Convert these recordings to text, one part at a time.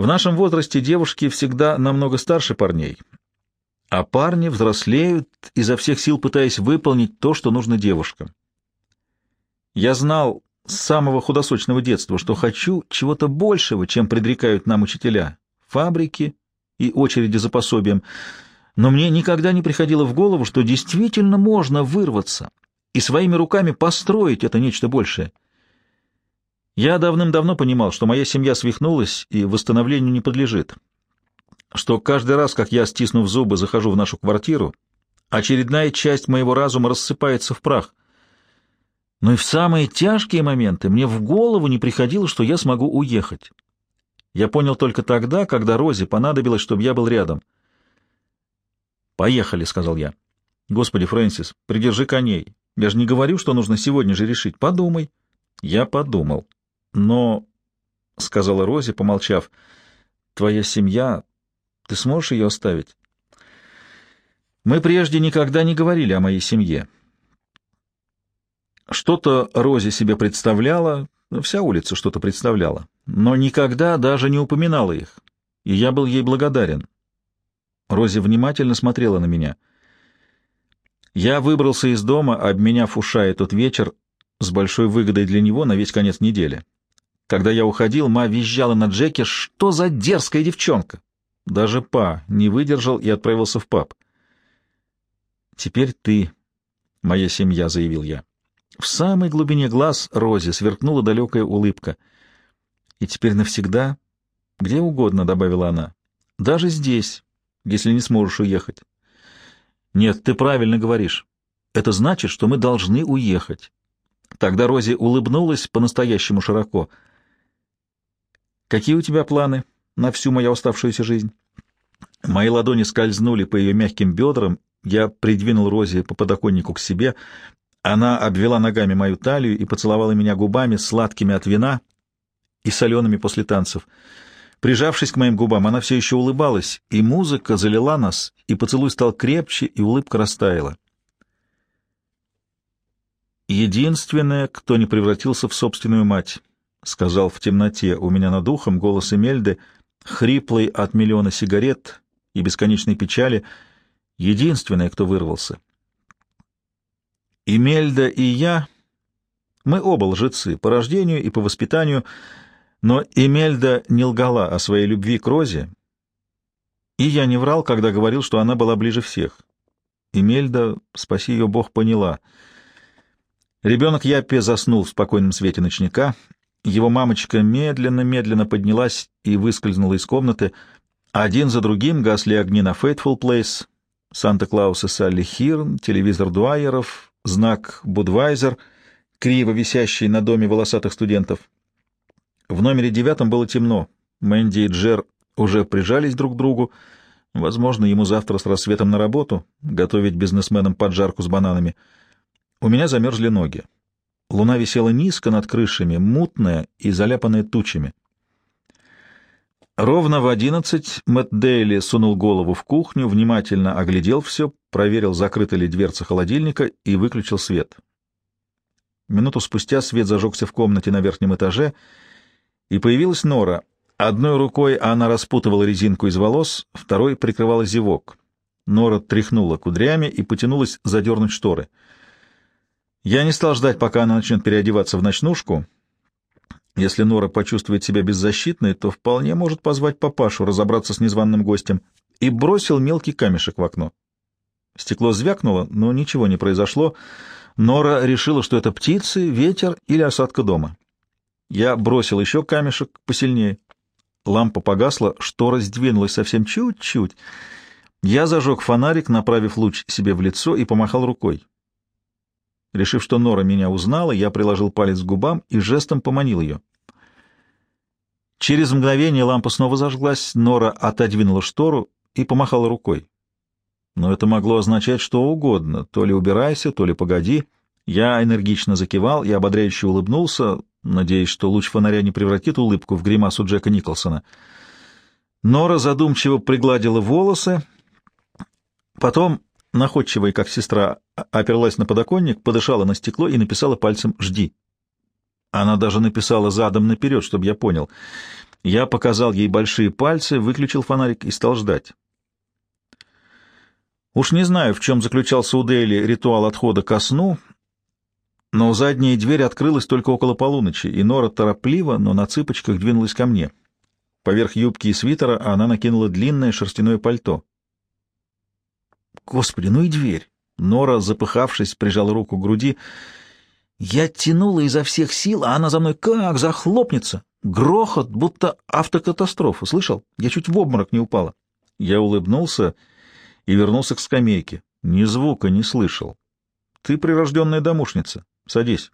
В нашем возрасте девушки всегда намного старше парней, а парни взрослеют, изо всех сил пытаясь выполнить то, что нужно девушкам. Я знал с самого худосочного детства, что хочу чего-то большего, чем предрекают нам учителя, фабрики и очереди за пособием, но мне никогда не приходило в голову, что действительно можно вырваться и своими руками построить это нечто большее. Я давным-давно понимал, что моя семья свихнулась и восстановлению не подлежит, что каждый раз, как я, стиснув зубы, захожу в нашу квартиру, очередная часть моего разума рассыпается в прах. Но и в самые тяжкие моменты мне в голову не приходило, что я смогу уехать. Я понял только тогда, когда Розе понадобилось, чтобы я был рядом. «Поехали», — сказал я. «Господи, Фрэнсис, придержи коней. Я же не говорю, что нужно сегодня же решить. Подумай». Я подумал. «Но», — сказала Рози, помолчав, — «твоя семья... Ты сможешь ее оставить?» «Мы прежде никогда не говорили о моей семье». Что-то Рози себе представляла, вся улица что-то представляла, но никогда даже не упоминала их, и я был ей благодарен. Рози внимательно смотрела на меня. Я выбрался из дома, обменяв Ушай тот вечер с большой выгодой для него на весь конец недели. Когда я уходил, ма визжала на Джеке, что за дерзкая девчонка. Даже па не выдержал и отправился в паб. «Теперь ты, моя семья», — заявил я. В самой глубине глаз Рози сверкнула далекая улыбка. «И теперь навсегда, где угодно», — добавила она, — «даже здесь, если не сможешь уехать. Нет, ты правильно говоришь. Это значит, что мы должны уехать. Тогда Рози улыбнулась по-настоящему широко. Какие у тебя планы на всю мою оставшуюся жизнь? Мои ладони скользнули по ее мягким бедрам, я придвинул Рози по подоконнику к себе. Она обвела ногами мою талию и поцеловала меня губами, сладкими от вина и солеными после танцев. Прижавшись к моим губам, она все еще улыбалась, и музыка залила нас, и поцелуй стал крепче, и улыбка растаяла. «Единственное, кто не превратился в собственную мать», — сказал в темноте у меня над ухом голос Эмельды, хриплый от миллиона сигарет и бесконечной печали, единственное, кто вырвался. Эмельда и я, мы оба лжецы, по рождению и по воспитанию, — но Эмельда не лгала о своей любви к Розе, и я не врал, когда говорил, что она была ближе всех. Эмельда, спаси ее Бог, поняла. Ребенок Яппе заснул в спокойном свете ночника. Его мамочка медленно-медленно поднялась и выскользнула из комнаты. Один за другим гасли огни на Фейтфул Плейс, Санта-Клаус и Салли Хирн, телевизор Дуайеров, знак Будвайзер, криво висящий на доме волосатых студентов. В номере девятом было темно. Мэнди и Джер уже прижались друг к другу. Возможно, ему завтра с рассветом на работу, готовить бизнесменам поджарку с бананами. У меня замерзли ноги. Луна висела низко над крышами, мутная и заляпанная тучами. Ровно в одиннадцать Мэтт Дейли сунул голову в кухню, внимательно оглядел все, проверил, закрыта ли дверца холодильника и выключил свет. Минуту спустя свет зажегся в комнате на верхнем этаже — и появилась Нора. Одной рукой она распутывала резинку из волос, второй прикрывала зевок. Нора тряхнула кудрями и потянулась задернуть шторы. Я не стал ждать, пока она начнет переодеваться в ночнушку. Если Нора почувствует себя беззащитной, то вполне может позвать папашу разобраться с незваным гостем, и бросил мелкий камешек в окно. Стекло звякнуло, но ничего не произошло. Нора решила, что это птицы, ветер или осадка дома. Я бросил еще камешек посильнее. Лампа погасла, штора сдвинулась совсем чуть-чуть. Я зажег фонарик, направив луч себе в лицо и помахал рукой. Решив, что Нора меня узнала, я приложил палец к губам и жестом поманил ее. Через мгновение лампа снова зажглась, Нора отодвинула штору и помахала рукой. Но это могло означать что угодно, то ли убирайся, то ли погоди. Я энергично закивал и ободряюще улыбнулся, надеясь, что луч фонаря не превратит улыбку в гримасу Джека Николсона. Нора задумчиво пригладила волосы, потом, находчивая, как сестра, оперлась на подоконник, подышала на стекло и написала пальцем «Жди». Она даже написала задом наперед, чтобы я понял. Я показал ей большие пальцы, выключил фонарик и стал ждать. Уж не знаю, в чем заключался у Дели ритуал отхода ко сну, но задняя дверь открылась только около полуночи, и Нора торопливо, но на цыпочках двинулась ко мне. Поверх юбки и свитера она накинула длинное шерстяное пальто. Господи, ну и дверь! Нора, запыхавшись, прижала руку к груди. Я тянула изо всех сил, а она за мной как захлопнется. Грохот, будто автокатастрофа. Слышал? Я чуть в обморок не упала. Я улыбнулся и вернулся к скамейке. Ни звука не слышал. Ты прирожденная домушница. Садись.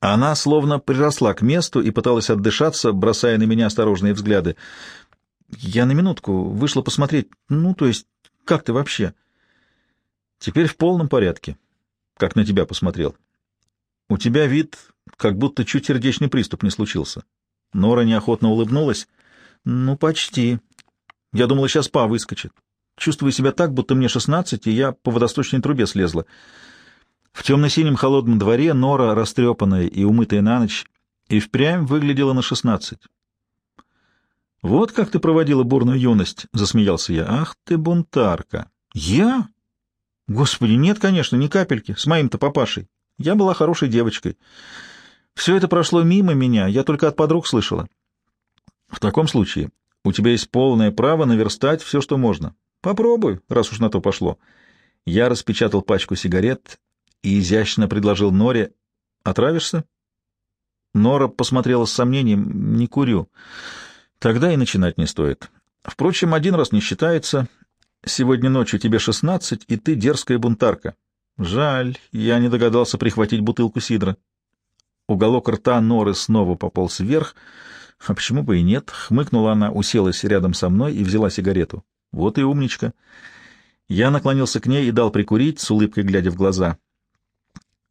Она словно приросла к месту и пыталась отдышаться, бросая на меня осторожные взгляды. Я на минутку вышла посмотреть. Ну, то есть, как ты вообще? Теперь в полном порядке. Как на тебя посмотрел. У тебя вид, как будто чуть сердечный приступ не случился. Нора неохотно улыбнулась. Ну, почти. Я думала, сейчас па выскочит. Чувствую себя так, будто мне шестнадцать, и я по водосточной трубе слезла. В темно-синем холодном дворе Нора, растрепанная и умытая на ночь, и впрямь выглядела на шестнадцать. «Вот как ты проводила бурную юность!» — засмеялся я. «Ах ты, бунтарка!» «Я? Господи, нет, конечно, ни капельки, с моим-то папашей. Я была хорошей девочкой. Все это прошло мимо меня, я только от подруг слышала. В таком случае у тебя есть полное право наверстать все, что можно. Попробуй, раз уж на то пошло. Я распечатал пачку сигарет и изящно предложил Норе. Отравишься? Нора посмотрела с сомнением. Не курю. Тогда и начинать не стоит. Впрочем, один раз не считается. Сегодня ночью тебе шестнадцать, и ты дерзкая бунтарка. Жаль, я не догадался прихватить бутылку сидра. Уголок рта Норы снова пополз вверх. А почему бы и нет? Хмыкнула она, уселась рядом со мной и взяла сигарету. Вот и умничка. Я наклонился к ней и дал прикурить, с улыбкой глядя в глаза.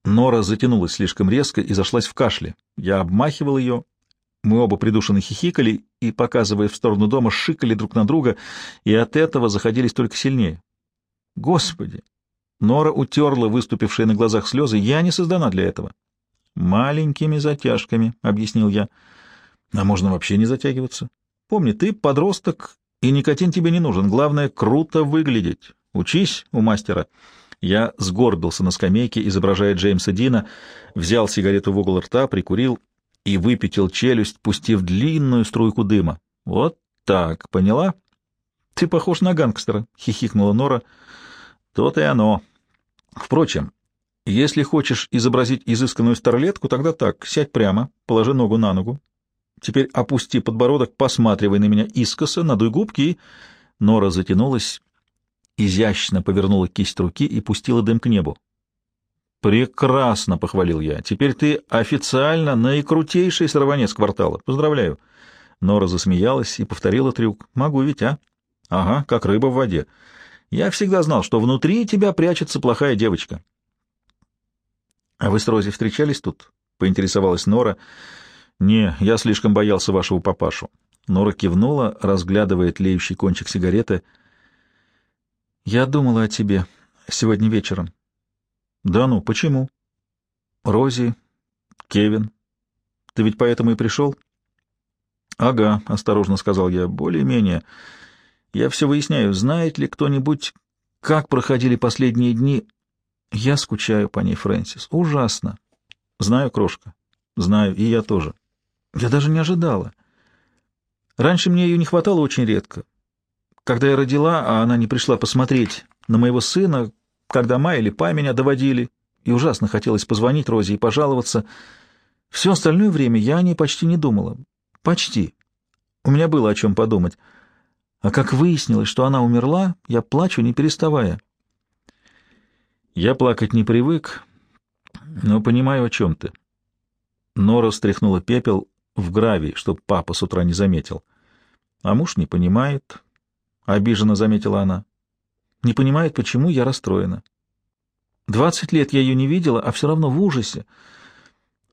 Нора затянулась слишком резко и зашлась в кашле. Я обмахивал ее. Мы оба придушенно хихикали и, показывая в сторону дома, шикали друг на друга, и от этого заходились только сильнее. Господи! Нора утерла выступившие на глазах слезы. Я не создана для этого. Маленькими затяжками, — объяснил я. А можно вообще не затягиваться. Помни, ты подросток, и никотин тебе не нужен. Главное — круто выглядеть. Учись у мастера. Я сгорбился на скамейке, изображая Джеймса Дина, взял сигарету в угол рта, прикурил и выпятил челюсть, пустив длинную струйку дыма. Вот так, поняла? Ты похож на гангстера, — хихикнула Нора. То-то и оно. Впрочем, если хочешь изобразить изысканную старлетку, тогда так, сядь прямо, положи ногу на ногу. Теперь опусти подбородок, посматривай на меня искоса, надуй губки и... Нора затянулась, изящно повернула кисть руки и пустила дым к небу. «Прекрасно!» — похвалил я. «Теперь ты официально наикрутейший сорванец квартала. Поздравляю!» Нора засмеялась и повторила трюк. «Могу ведь, а?» «Ага, как рыба в воде. Я всегда знал, что внутри тебя прячется плохая девочка». «А вы с Рози встречались тут?» — поинтересовалась Нора. «Не, я слишком боялся вашего папашу». Нора кивнула, разглядывая тлеющий кончик сигареты — я думала о тебе сегодня вечером. Да ну, почему? Рози, Кевин. Ты ведь поэтому и пришел? Ага, осторожно сказал я, более-менее. Я все выясняю, знает ли кто-нибудь, как проходили последние дни. Я скучаю по ней, Фрэнсис. Ужасно. Знаю, крошка. Знаю, и я тоже. Я даже не ожидала. Раньше мне ее не хватало очень редко. Когда я родила, а она не пришла посмотреть на моего сына, когда ма или па меня доводили, и ужасно хотелось позвонить Розе и пожаловаться. Все остальное время я о ней почти не думала. Почти. У меня было о чем подумать. А как выяснилось, что она умерла, я плачу, не переставая. Я плакать не привык, но понимаю, о чем ты. Нора стряхнула пепел в гравий, чтоб папа с утра не заметил. А муж не понимает, — обиженно заметила она. «Не понимает, почему я расстроена. Двадцать лет я ее не видела, а все равно в ужасе.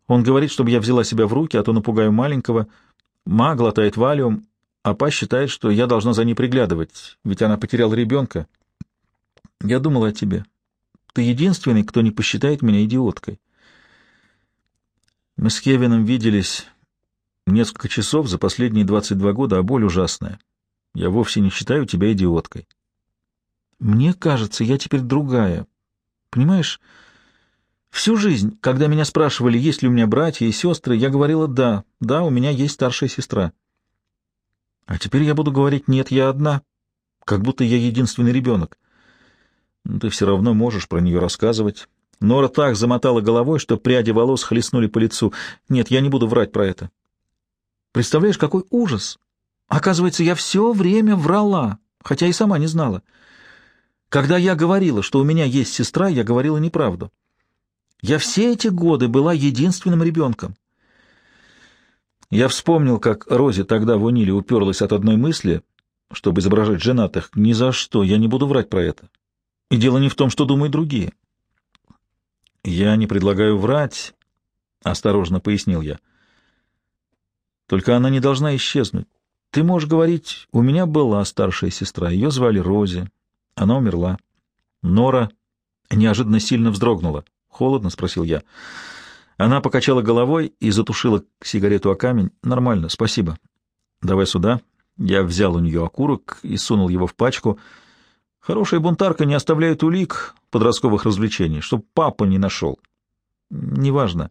Он говорит, чтобы я взяла себя в руки, а то напугаю маленького. Ма глотает валиум, а па считает, что я должна за ней приглядывать, ведь она потеряла ребенка. Я думала о тебе. Ты единственный, кто не посчитает меня идиоткой. Мы с Кевином виделись Несколько часов за последние 22 года, а боль ужасная. Я вовсе не считаю тебя идиоткой. Мне кажется, я теперь другая. Понимаешь, всю жизнь, когда меня спрашивали, есть ли у меня братья и сестры, я говорила «да, да, у меня есть старшая сестра». А теперь я буду говорить «нет, я одна», как будто я единственный ребенок. Но ты все равно можешь про нее рассказывать. Нора так замотала головой, что пряди волос хлестнули по лицу. Нет, я не буду врать про это. Представляешь, какой ужас! Оказывается, я все время врала, хотя и сама не знала. Когда я говорила, что у меня есть сестра, я говорила неправду. Я все эти годы была единственным ребенком. Я вспомнил, как Рози тогда в Униле уперлась от одной мысли, чтобы изображать женатых. Ни за что, я не буду врать про это. И дело не в том, что думают другие. Я не предлагаю врать, — осторожно пояснил я. Только она не должна исчезнуть. Ты можешь говорить, у меня была старшая сестра, ее звали Рози. Она умерла. Нора неожиданно сильно вздрогнула. «Холодно?» — спросил я. Она покачала головой и затушила сигарету о камень. «Нормально, спасибо. Давай сюда». Я взял у нее окурок и сунул его в пачку. Хорошая бунтарка не оставляет улик подростковых развлечений, чтоб папа не нашел. Неважно.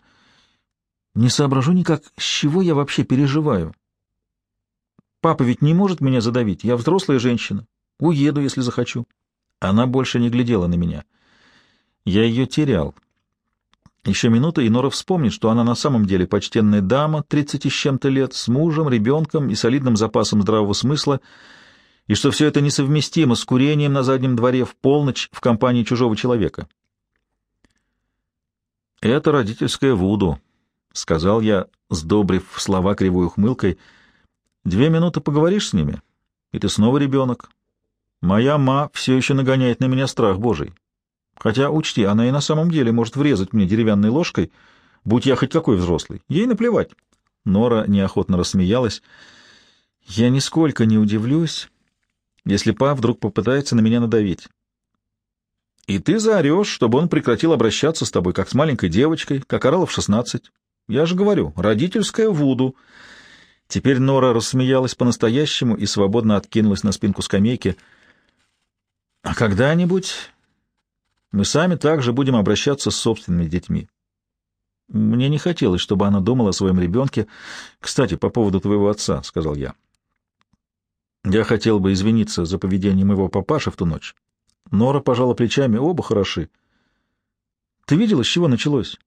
Не соображу никак, с чего я вообще переживаю. Папа ведь не может меня задавить. Я взрослая женщина. Уеду, если захочу. Она больше не глядела на меня. Я ее терял. Еще минута, и Нора вспомнит, что она на самом деле почтенная дама, тридцати с чем-то лет, с мужем, ребенком и солидным запасом здравого смысла, и что все это несовместимо с курением на заднем дворе в полночь в компании чужого человека. «Это родительское вуду», — сказал я, сдобрив слова кривой ухмылкой. «Две минуты поговоришь с ними, и ты снова ребенок. Моя ма все еще нагоняет на меня страх Божий. Хотя, учти, она и на самом деле может врезать мне деревянной ложкой, будь я хоть какой взрослый. Ей наплевать. Нора неохотно рассмеялась. Я нисколько не удивлюсь, если па вдруг попытается на меня надавить. И ты заорешь, чтобы он прекратил обращаться с тобой, как с маленькой девочкой, как орала в шестнадцать. Я же говорю, родительская вуду. Теперь Нора рассмеялась по-настоящему и свободно откинулась на спинку скамейки — а когда-нибудь мы сами также будем обращаться с собственными детьми. Мне не хотелось, чтобы она думала о своем ребенке. Кстати, по поводу твоего отца, — сказал я. Я хотел бы извиниться за поведение моего папаши в ту ночь. Нора пожала плечами, оба хороши. Ты видела, с чего началось?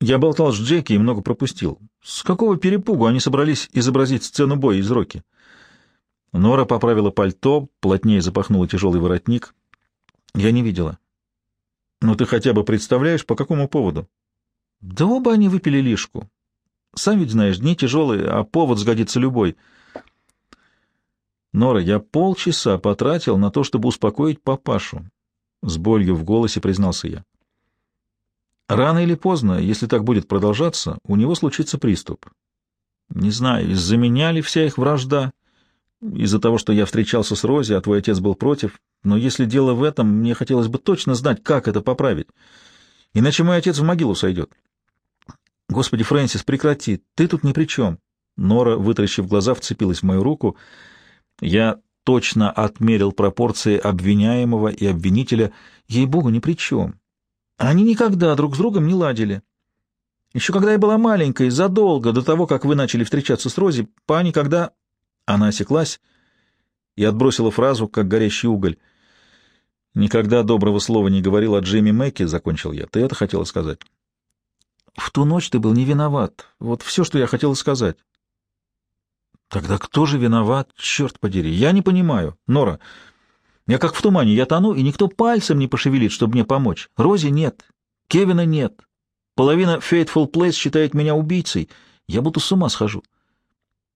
Я болтал с Джеки и много пропустил. С какого перепугу они собрались изобразить сцену боя из Роки? Нора поправила пальто, плотнее запахнула тяжелый воротник. Я не видела. Ну ты хотя бы представляешь, по какому поводу? Да оба они выпили лишку. Сам ведь знаешь, дни тяжелые, а повод сгодится любой. Нора, я полчаса потратил на то, чтобы успокоить папашу. С болью в голосе признался я. Рано или поздно, если так будет продолжаться, у него случится приступ. Не знаю, из-за меня ли вся их вражда, из-за того, что я встречался с Рози, а твой отец был против. Но если дело в этом, мне хотелось бы точно знать, как это поправить. Иначе мой отец в могилу сойдет. Господи, Фрэнсис, прекрати, ты тут ни при чем. Нора, вытаращив глаза, вцепилась в мою руку. Я точно отмерил пропорции обвиняемого и обвинителя. Ей-богу, ни при чем. Они никогда друг с другом не ладили. Еще когда я была маленькой, задолго до того, как вы начали встречаться с Рози, па никогда она осеклась и отбросила фразу, как горящий уголь. «Никогда доброго слова не говорил о Джимми Мэкки», — закончил я. «Ты это хотела сказать?» «В ту ночь ты был не виноват. Вот все, что я хотела сказать». «Тогда кто же виноват? Черт подери! Я не понимаю. Нора, я как в тумане, я тону, и никто пальцем не пошевелит, чтобы мне помочь. Рози нет, Кевина нет. Половина Faithful Place считает меня убийцей. Я будто с ума схожу».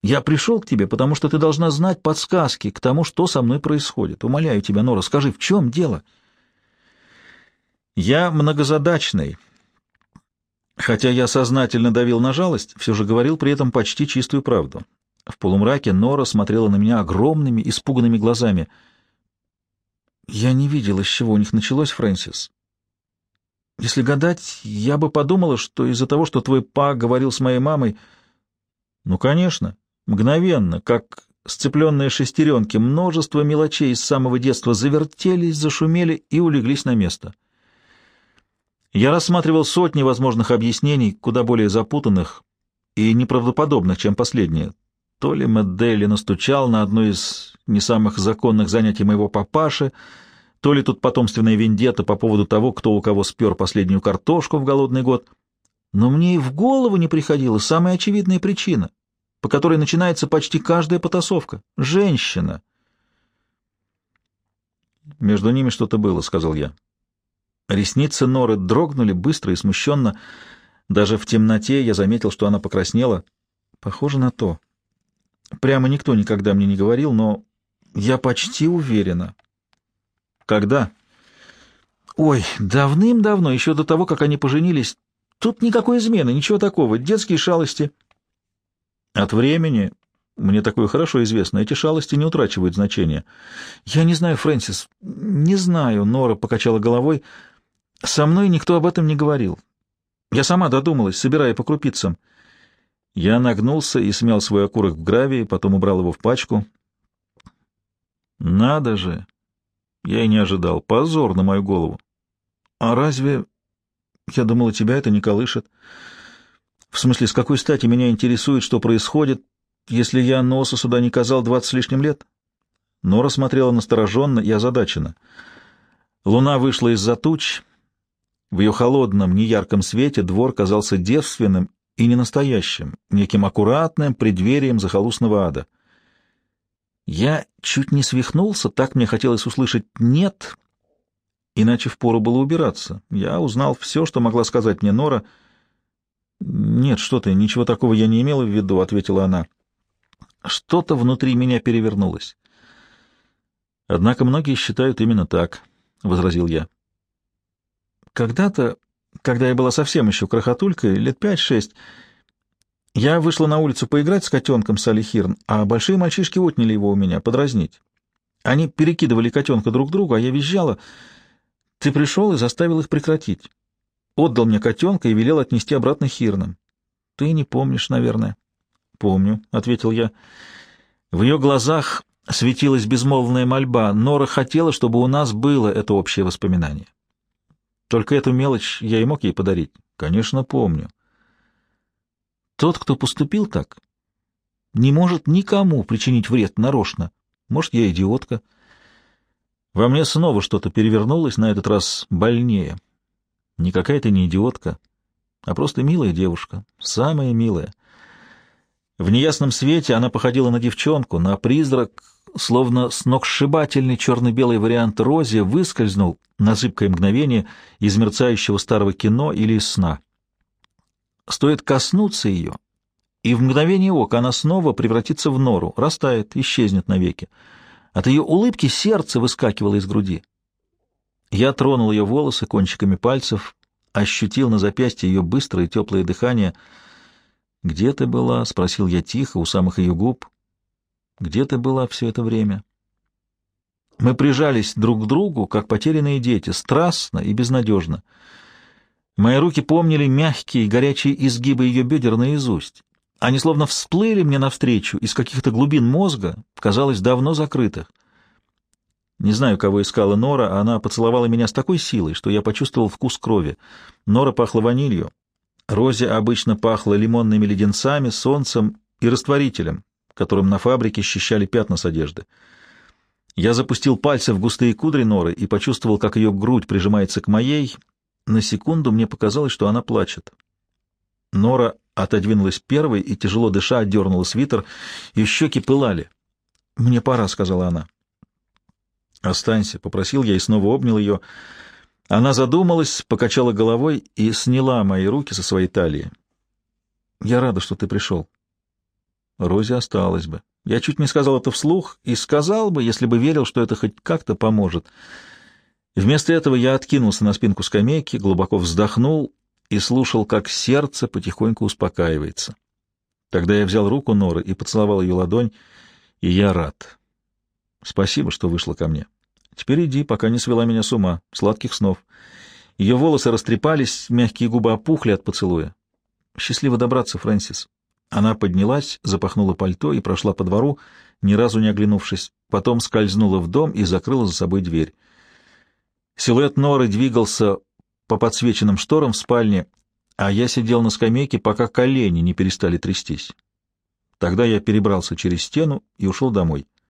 Я пришел к тебе, потому что ты должна знать подсказки к тому, что со мной происходит. Умоляю тебя, Нора, скажи, в чем дело? Я многозадачный. Хотя я сознательно давил на жалость, все же говорил при этом почти чистую правду. В полумраке Нора смотрела на меня огромными, испуганными глазами. Я не видела, с чего у них началось, Фрэнсис. Если гадать, я бы подумала, что из-за того, что твой па говорил с моей мамой, Ну, конечно, мгновенно, как сцепленные шестеренки, множество мелочей с самого детства завертелись, зашумели и улеглись на место. Я рассматривал сотни возможных объяснений, куда более запутанных и неправдоподобных, чем последнее. То ли Мэддейли настучал на одно из не самых законных занятий моего папаши, то ли тут потомственная вендетта по поводу того, кто у кого спер последнюю картошку в голодный год. Но мне и в голову не приходила самая очевидная причина, по которой начинается почти каждая потасовка — женщина. «Между ними что-то было», — сказал я. Ресницы Норы дрогнули быстро и смущенно. Даже в темноте я заметил, что она покраснела. Похоже на то. Прямо никто никогда мне не говорил, но я почти уверена. Когда? Ой, давным-давно, еще до того, как они поженились. Тут никакой измены, ничего такого, детские шалости. От времени, мне такое хорошо известно, эти шалости не утрачивают значения. Я не знаю, Фрэнсис, не знаю, Нора покачала головой. Со мной никто об этом не говорил. Я сама додумалась, собирая по крупицам. Я нагнулся и смял свой окурок в гравии, потом убрал его в пачку. Надо же! Я и не ожидал. Позор на мою голову. А разве... Я думала, тебя это не колышет. В смысле, с какой стати меня интересует, что происходит, если я носа сюда не казал двадцать с лишним лет? Нора смотрела настороженно и озадаченно. Луна вышла из-за туч. В ее холодном, неярком свете двор казался девственным и ненастоящим, неким аккуратным преддверием захолустного ада. Я чуть не свихнулся, так мне хотелось услышать «нет», иначе впору было убираться. Я узнал все, что могла сказать мне Нора. «Нет, что ты, ничего такого я не имела в виду», — ответила она. Что-то внутри меня перевернулось. «Однако многие считают именно так», — возразил я. «Когда-то, когда я была совсем еще крохотулькой, лет пять-шесть, я вышла на улицу поиграть с котенком Салли Хирн, а большие мальчишки отняли его у меня, подразнить. Они перекидывали котенка друг другу, а я визжала. Ты пришел и заставил их прекратить. Отдал мне котенка и велел отнести обратно Хирнам. Ты не помнишь, наверное. — Помню, — ответил я. В ее глазах светилась безмолвная мольба. Нора хотела, чтобы у нас было это общее воспоминание. Только эту мелочь я и мог ей подарить. Конечно, помню. Тот, кто поступил так, не может никому причинить вред нарочно. Может, я идиотка. Во мне снова что-то перевернулось, на этот раз больнее. Никакая ты не идиотка, а просто милая девушка, самая милая. В неясном свете она походила на девчонку, на призрак, словно сногсшибательный черно-белый вариант Рози выскользнул на зыбкое мгновение из мерцающего старого кино или из сна. Стоит коснуться ее, и в мгновение ока она снова превратится в нору, растает, исчезнет навеки. От ее улыбки сердце выскакивало из груди. Я тронул ее волосы кончиками пальцев, ощутил на запястье ее быстрое теплое дыхание. «Где ты была?» — спросил я тихо у самых ее губ. «Где ты была все это время?» Мы прижались друг к другу, как потерянные дети, страстно и безнадежно — Мои руки помнили мягкие, горячие изгибы ее бедер наизусть. Они словно всплыли мне навстречу из каких-то глубин мозга, казалось, давно закрытых. Не знаю, кого искала Нора, а она поцеловала меня с такой силой, что я почувствовал вкус крови. Нора пахла ванилью. Розе обычно пахло лимонными леденцами, солнцем и растворителем, которым на фабрике счищали пятна с одежды. Я запустил пальцы в густые кудри Норы и почувствовал, как ее грудь прижимается к моей, на секунду мне показалось, что она плачет. Нора отодвинулась первой и, тяжело дыша, отдернула свитер. Ее щеки пылали. «Мне пора», — сказала она. «Останься», — попросил я и снова обнял ее. Она задумалась, покачала головой и сняла мои руки со своей талии. «Я рада, что ты пришел». Розе осталась бы. Я чуть не сказал это вслух и сказал бы, если бы верил, что это хоть как-то поможет. Вместо этого я откинулся на спинку скамейки, глубоко вздохнул и слушал, как сердце потихоньку успокаивается. Тогда я взял руку Норы и поцеловал ее ладонь, и я рад. Спасибо, что вышла ко мне. Теперь иди, пока не свела меня с ума. Сладких снов. Ее волосы растрепались, мягкие губы опухли от поцелуя. Счастливо добраться, Фрэнсис. Она поднялась, запахнула пальто и прошла по двору, ни разу не оглянувшись, потом скользнула в дом и закрыла за собой дверь. Силуэт Норы двигался по подсвеченным шторам в спальне, а я сидел на скамейке, пока колени не перестали трястись. Тогда я перебрался через стену и ушел домой.